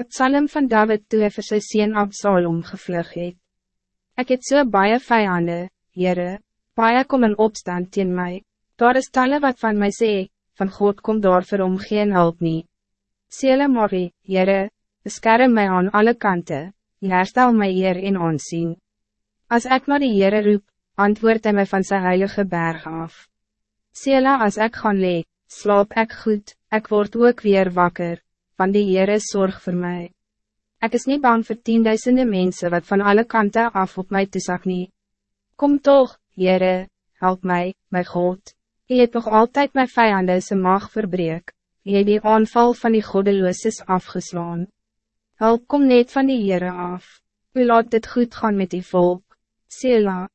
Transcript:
Het psalm van David toe hy vir sy sien Absalom gevlug het. Ek het so baie vijanden, Heere, baie kom in opstand teen mij. Daar is talle wat van mij sê, van God komt daar vir hom geen hulp nie. Sele Mori, Heere, beskerm mij aan alle kanten, herstel my eer en aansien. Als ik naar die Heere roep, antwoord hij mij van zijn heilige berg af. Sela als ik gaan lee, slaap ik goed, ik word ook weer wakker, van die Heere zorg voor mij. Ik is niet bang voor tienduizenden mensen wat van alle kanten af op mij te zag niet. Kom toch, Heere, help mij, mijn God. Je hebt toch altijd mijn vijanden zijn mag verbreek. Je hebt die aanval van die goddeloos afgeslaan. Help kom net van die Heere af. U laat dit goed gaan met die volk. Sela.